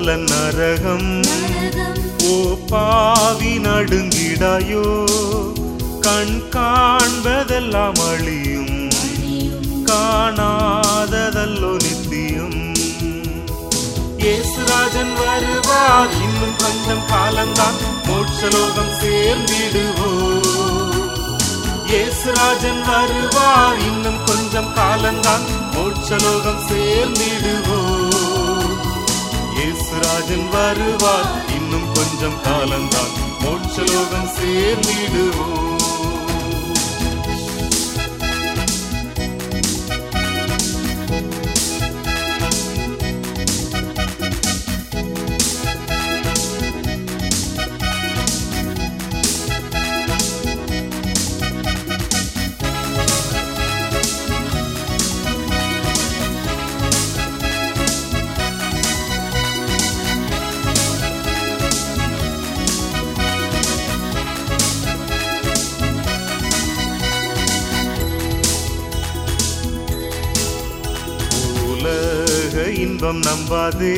பலன் நரகம். ஓ பாவி நடுங்கிடாயோ கண் காண்பதெல்லாம் அழியும். காணாததல்லோ நித்தியம். இயேசுராஜன் வருவார். இன்னும் கொஞ்சம் காலம்தான் மோட்சலோகம் சேர்ந்திடுவோ இயேசுராஜன் வருவார். இன்னும் கொஞ்சம் காலம்தான் மோட்சலோகம் சேர்ந்திடுவோ இயேசுராஜன் வருவார். இன்னும் கொஞ்சம் காலம்தான். மோட்சலோகம் சேர்ந்திடுவோம். இன்பம் நம்பாதே.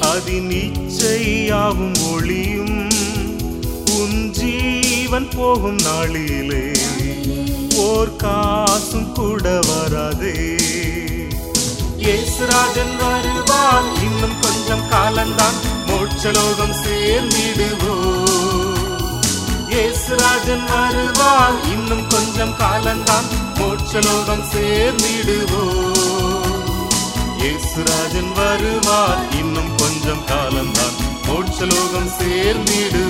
அதின் இச்சையாவும் ஒளியும் உன் ஜீவன் போகும் நாளிலே. ஓர் காசும் கூட வராதே. இயேசுராஜன் வருவான் இன்னும் கொஞ்சம் காலம்தான் மோட்சலோகம் சேர்ந்திடுவோ. இயேசுராஜன் வருவான் இன்னும் கொஞ்சம் காலம்தான் மோட்சலோகம் சேர்ந்திடுவோ. இயேசுராஜன் வருவார். இன்னும் கொஞ்சம் காலம்தான். மோட்சலோகம் சேர்ந்திடு.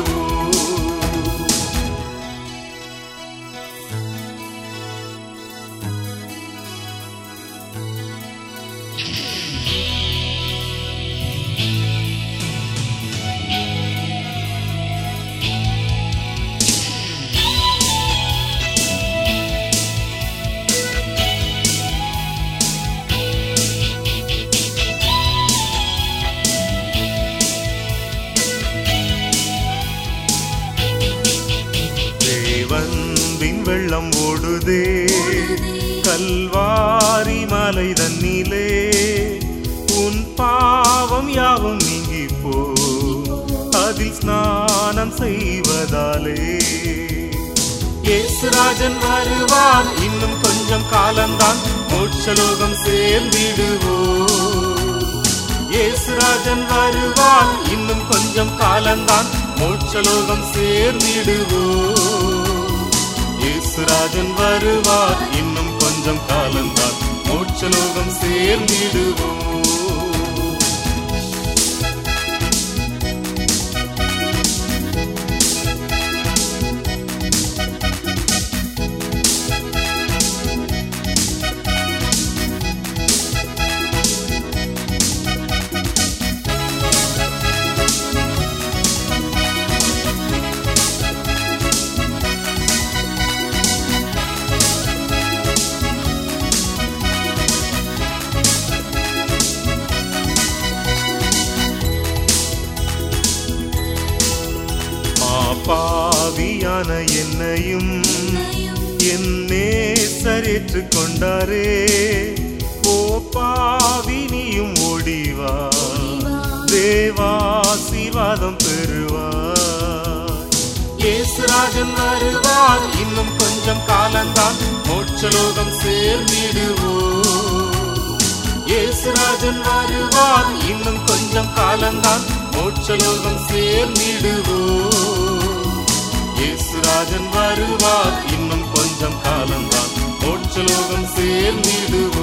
தேவன்பின் வெள்ளம் ஓடுதே. கல்வாரி மலை தன்னிலே உன் பாவம் யாவும் நீங்கி போ. அதில் ஸ்நானம் செய்வதாலே. இயேசுராஜன் வருவான் இன்னும் கொஞ்சம் காலம்தான் மோட்சலோகம் சேர்ந்திடுவோ. இயேசுராஜன் வருவான் இன்னும் கொஞ்சம் காலம்தான் மோட்சலோகம் சேர்ந்திடுவோ. இயேசுராஜன் வருவார். இன்னும் கொஞ்சம் காலம்தான் மோட்சலோகம் சேர்ந்திடுவோம். பாவியான என்னையும் என்னே நேசரேற்று கொண்டாரே. ஓ பாவினியும் ஓடிவா. தேவாசிவாதம் பெறுவார் இயேசுராஜன் வருவார் இன்னும் கொஞ்சம் காலந்தான் மோட்சலோகம் சேர்ந்திடுவோ இயேசுராஜன் வருவார் இன்னும் கொஞ்சம் காலந்தான் மோட்சலோகம் சேர்ந்திடுவோம். ராஜன் வருவார். இன்னும் கொஞ்சம் காலம்தான் மோட்சலோகம் சேர்ந்திடுவார்.